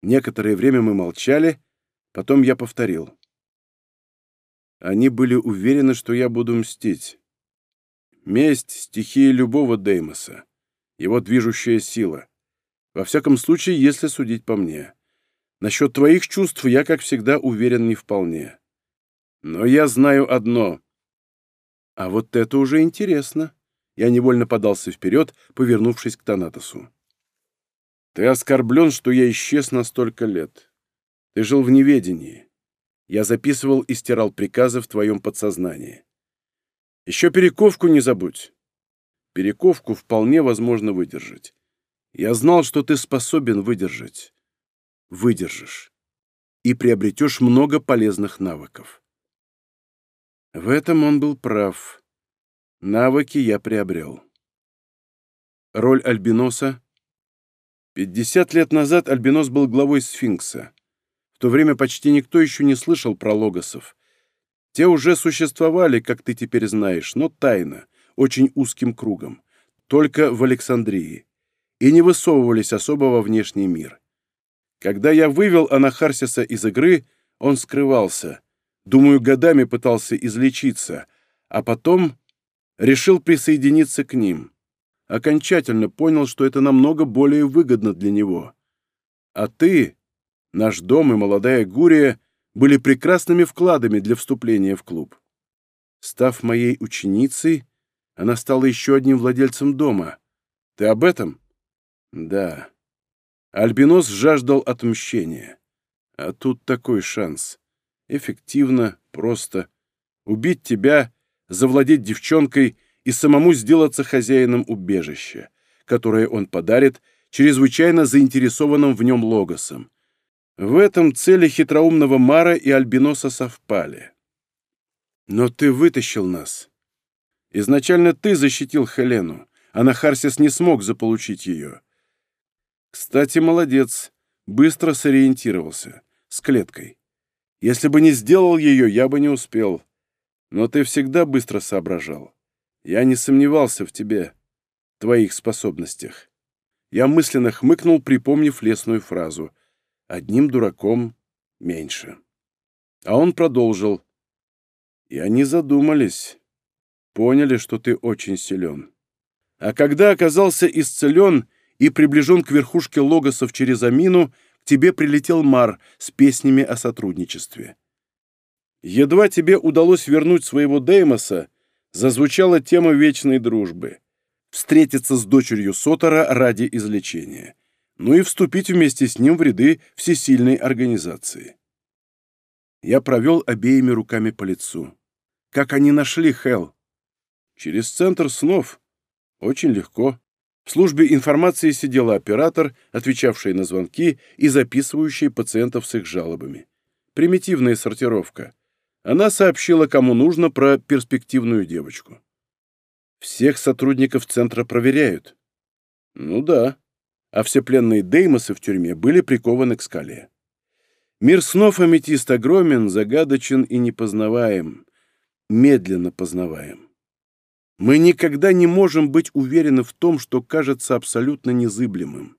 Некоторое время мы молчали, потом я повторил. Они были уверены, что я буду мстить. Месть — стихия любого Деймоса, его движущая сила. Во всяком случае, если судить по мне. Насчет твоих чувств я, как всегда, уверен не вполне. Но я знаю одно. А вот это уже интересно. Я невольно подался вперед, повернувшись к Танатосу. Ты оскорблен, что я исчез на столько лет. Ты жил в неведении. Я записывал и стирал приказы в твоем подсознании. Еще перековку не забудь. Перековку вполне возможно выдержать. Я знал, что ты способен выдержать. Выдержишь. И приобретешь много полезных навыков. В этом он был прав. Навыки я приобрел. Роль Альбиноса. 50 лет назад Альбинос был главой Сфинкса. В то время почти никто еще не слышал про логосов. Те уже существовали, как ты теперь знаешь, но тайно, очень узким кругом. Только в Александрии и не высовывались особо во внешний мир. Когда я вывел Анахарсиса из игры, он скрывался. Думаю, годами пытался излечиться, а потом решил присоединиться к ним. Окончательно понял, что это намного более выгодно для него. А ты, наш дом и молодая Гурия были прекрасными вкладами для вступления в клуб. Став моей ученицей, она стала еще одним владельцем дома. Ты об этом? Да. Альбинос жаждал отмщения. А тут такой шанс. Эффективно, просто. Убить тебя, завладеть девчонкой и самому сделаться хозяином убежища, которое он подарит чрезвычайно заинтересованным в нем логосом. В этом цели хитроумного Мара и Альбиноса совпали. «Но ты вытащил нас. Изначально ты защитил Хелену, а Нахарсис не смог заполучить ее. Кстати, молодец. Быстро сориентировался. С клеткой. Если бы не сделал ее, я бы не успел. Но ты всегда быстро соображал. Я не сомневался в тебе, твоих способностях. Я мысленно хмыкнул, припомнив лесную фразу. Одним дураком меньше. А он продолжил. И они задумались. Поняли, что ты очень силен. А когда оказался исцелен, и приближен к верхушке логосов через Амину, к тебе прилетел Мар с песнями о сотрудничестве. Едва тебе удалось вернуть своего Деймоса, зазвучала тема вечной дружбы. Встретиться с дочерью Сотора ради излечения. Ну и вступить вместе с ним в ряды всесильной организации. Я провел обеими руками по лицу. Как они нашли Хел? Через центр снов. Очень легко. В службе информации сидела оператор, отвечавший на звонки и записывающий пациентов с их жалобами. Примитивная сортировка. Она сообщила, кому нужно, про перспективную девочку. «Всех сотрудников центра проверяют». «Ну да». А все пленные Деймосы в тюрьме были прикованы к скале. Мир снов аметист огромен, загадочен и непознаваем. Медленно познаваем. Мы никогда не можем быть уверены в том, что кажется абсолютно незыблемым.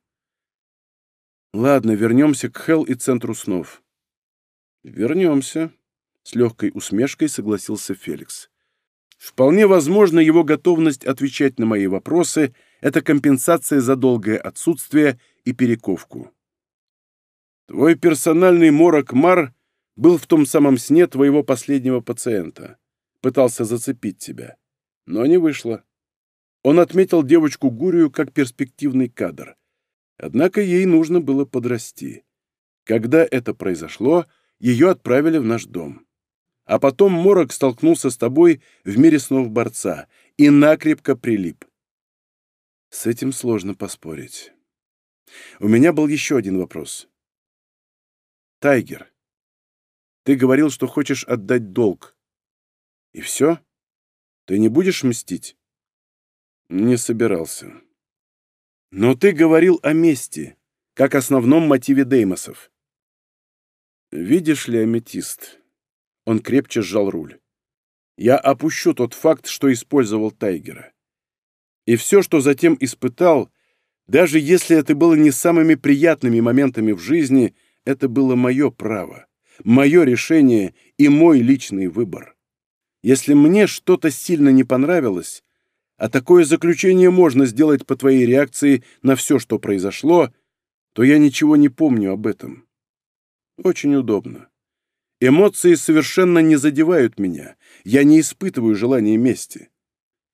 Ладно, вернемся к Хелл и Центру снов. Вернемся, — с легкой усмешкой согласился Феликс. Вполне возможно, его готовность отвечать на мои вопросы — это компенсация за долгое отсутствие и перековку. Твой персональный морок Мар был в том самом сне твоего последнего пациента. Пытался зацепить тебя но не вышло. Он отметил девочку Гурию как перспективный кадр. Однако ей нужно было подрасти. Когда это произошло, ее отправили в наш дом. А потом Морок столкнулся с тобой в мире снов борца и накрепко прилип. С этим сложно поспорить. У меня был еще один вопрос. Тайгер, ты говорил, что хочешь отдать долг. И все? Ты не будешь мстить?» «Не собирался». «Но ты говорил о мести, как основном мотиве Деймосов». «Видишь ли, аметист?» Он крепче сжал руль. «Я опущу тот факт, что использовал Тайгера. И все, что затем испытал, даже если это было не самыми приятными моментами в жизни, это было мое право, мое решение и мой личный выбор. Если мне что-то сильно не понравилось, а такое заключение можно сделать по твоей реакции на все, что произошло, то я ничего не помню об этом. Очень удобно. Эмоции совершенно не задевают меня, я не испытываю желания мести.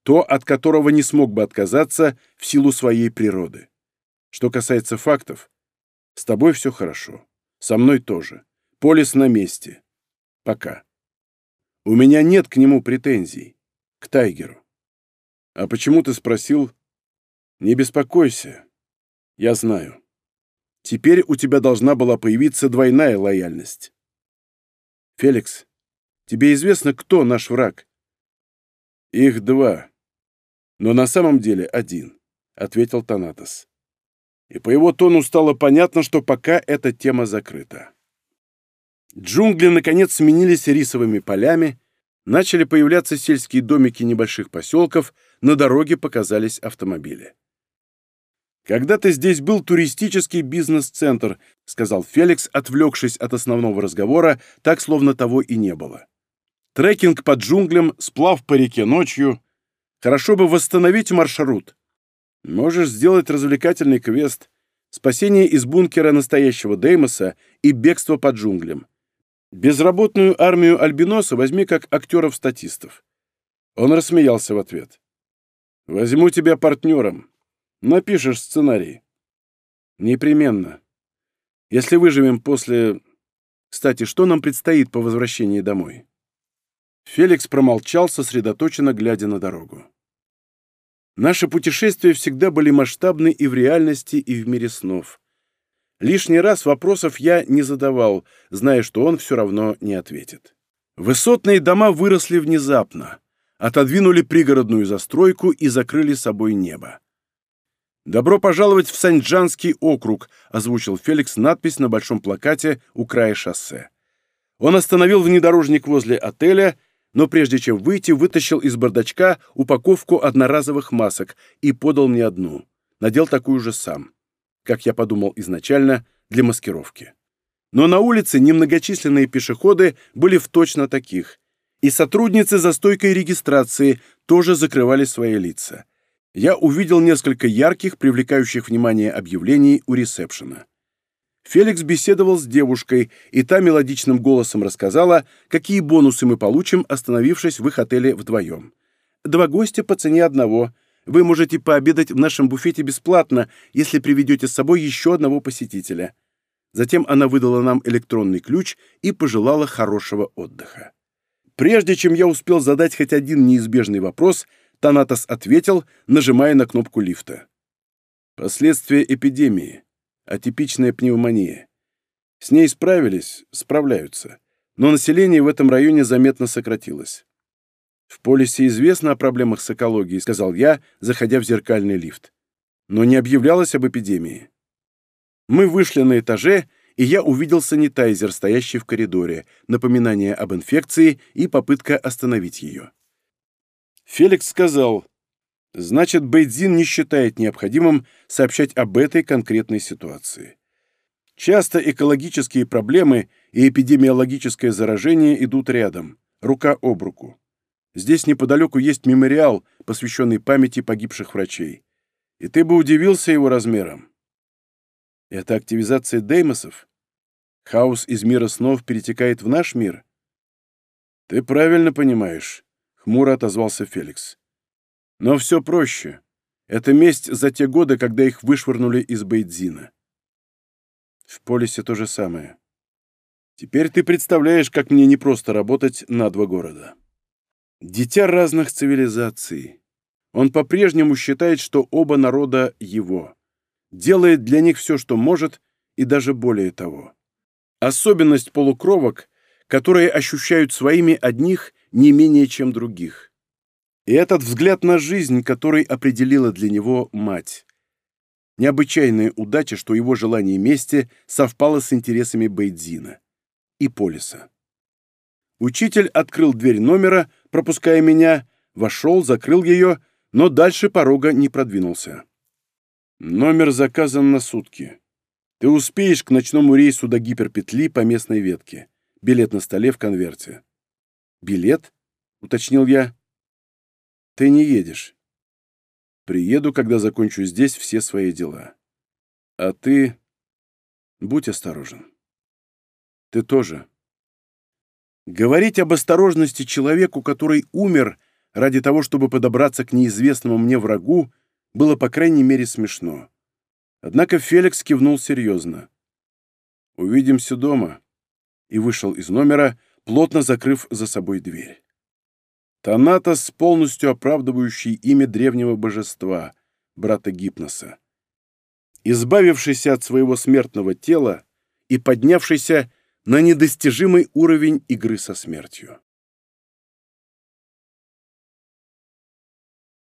То, от которого не смог бы отказаться в силу своей природы. Что касается фактов, с тобой все хорошо. Со мной тоже. Полис на месте. Пока. У меня нет к нему претензий. К Тайгеру. А почему ты спросил? Не беспокойся. Я знаю. Теперь у тебя должна была появиться двойная лояльность. Феликс, тебе известно, кто наш враг? Их два. Но на самом деле один, — ответил Танатос. И по его тону стало понятно, что пока эта тема закрыта. Джунгли, наконец, сменились рисовыми полями, начали появляться сельские домики небольших поселков, на дороге показались автомобили. «Когда-то здесь был туристический бизнес-центр», — сказал Феликс, отвлекшись от основного разговора, так, словно того и не было. «Трекинг по джунглям, сплав по реке ночью. Хорошо бы восстановить маршрут. Можешь сделать развлекательный квест, спасение из бункера настоящего Деймоса и бегство по джунглям безработную армию альбиноса возьми как актеров-статистов». Он рассмеялся в ответ. «Возьму тебя партнером. Напишешь сценарий». «Непременно. Если выживем после... Кстати, что нам предстоит по возвращении домой?» Феликс промолчал, сосредоточенно глядя на дорогу. Наши путешествия всегда были масштабны и в реальности, и в мире снов. Лишний раз вопросов я не задавал, зная, что он все равно не ответит. Высотные дома выросли внезапно, отодвинули пригородную застройку и закрыли собой небо. «Добро пожаловать в Санджанский округ», — озвучил Феликс надпись на большом плакате у края шоссе. Он остановил внедорожник возле отеля, но прежде чем выйти, вытащил из бардачка упаковку одноразовых масок и подал мне одну. Надел такую же сам как я подумал изначально, для маскировки. Но на улице немногочисленные пешеходы были в точно таких, и сотрудницы за стойкой регистрации тоже закрывали свои лица. Я увидел несколько ярких, привлекающих внимание объявлений у ресепшена. Феликс беседовал с девушкой, и та мелодичным голосом рассказала, какие бонусы мы получим, остановившись в их отеле вдвоем. «Два гостя по цене одного», вы можете пообедать в нашем буфете бесплатно, если приведете с собой еще одного посетителя». Затем она выдала нам электронный ключ и пожелала хорошего отдыха. Прежде чем я успел задать хоть один неизбежный вопрос, Танатос ответил, нажимая на кнопку лифта. «Последствия эпидемии. Атипичная пневмония. С ней справились, справляются. Но население в этом районе заметно сократилось. «В полисе известно о проблемах с экологией», — сказал я, заходя в зеркальный лифт. «Но не объявлялось об эпидемии». Мы вышли на этаже, и я увидел санитайзер, стоящий в коридоре, напоминание об инфекции и попытка остановить ее. Феликс сказал, «Значит, Бейдзин не считает необходимым сообщать об этой конкретной ситуации. Часто экологические проблемы и эпидемиологическое заражение идут рядом, рука об руку. Здесь неподалеку есть мемориал, посвященный памяти погибших врачей. И ты бы удивился его размером. Это активизация Деймосов? Хаос из мира снов перетекает в наш мир? Ты правильно понимаешь, — хмуро отозвался Феликс. Но все проще. Это месть за те годы, когда их вышвырнули из Бейдзина. В полисе то же самое. Теперь ты представляешь, как мне непросто работать на два города. Дитя разных цивилизаций. Он по-прежнему считает, что оба народа его. Делает для них все, что может, и даже более того. Особенность полукровок, которые ощущают своими одних не менее, чем других. И этот взгляд на жизнь, который определила для него мать. Необычайная удача, что его желание мести совпало с интересами Бейдзина и Полиса. Учитель открыл дверь номера, пропуская меня, вошел, закрыл ее, но дальше порога не продвинулся. «Номер заказан на сутки. Ты успеешь к ночному рейсу до гиперпетли по местной ветке. Билет на столе в конверте». «Билет?» — уточнил я. «Ты не едешь. Приеду, когда закончу здесь все свои дела. А ты...» «Будь осторожен». «Ты тоже», Говорить об осторожности человеку, который умер ради того, чтобы подобраться к неизвестному мне врагу, было, по крайней мере, смешно. Однако Феликс кивнул серьезно. «Увидимся дома», и вышел из номера, плотно закрыв за собой дверь. Танатос, полностью оправдывающий имя древнего божества, брата Гипноса. Избавившийся от своего смертного тела и поднявшийся на недостижимый уровень игры со смертью.